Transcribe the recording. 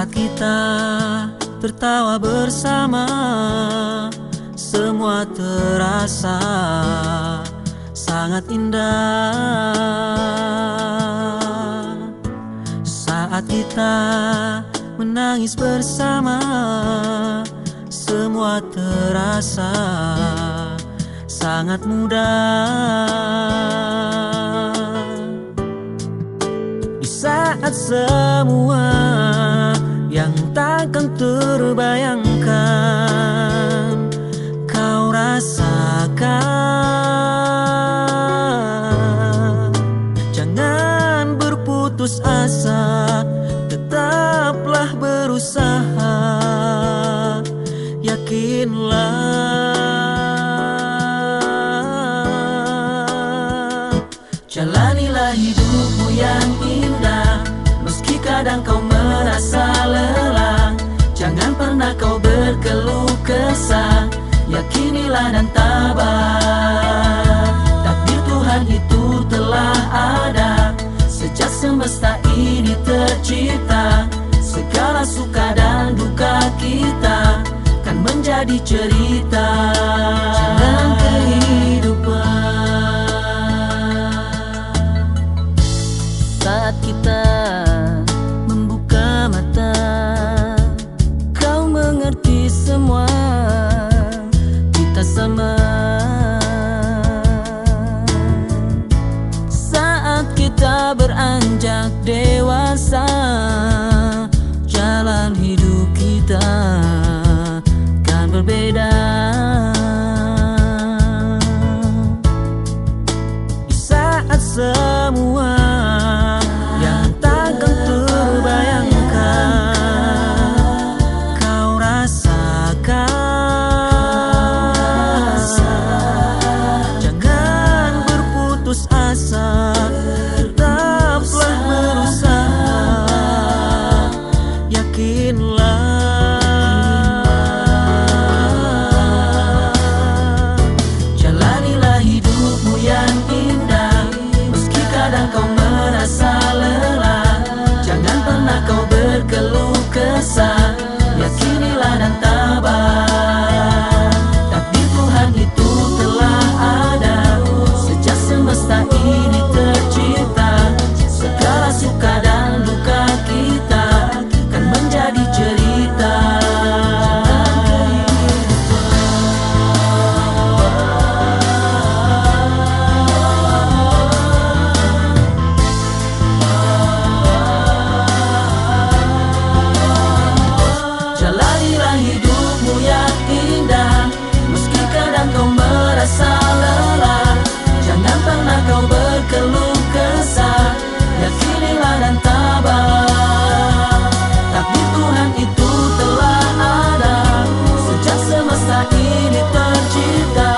Saat kita tertawa bersama Semua terasa sangat indah. Saat kita menangis bersama Semua terasa sangat mudah. Di saat semua takkan terbayangkan Kau rasakan. Jangan berputus asa Tetaplah berusaha. Yakinlah. Jalanilah hidupmu yang indah Meski kadang kau merasa pernah kau berkeluh kesah. Yakinilah dan tabah Takdir Tuhan itu telah ada. Sejak semesta ini tercipta Segala suka dan duka kita Kan menjadi cerita kita beranjak dewasa Jalan hidup kita kan berbeda. Di saat semua semesta ini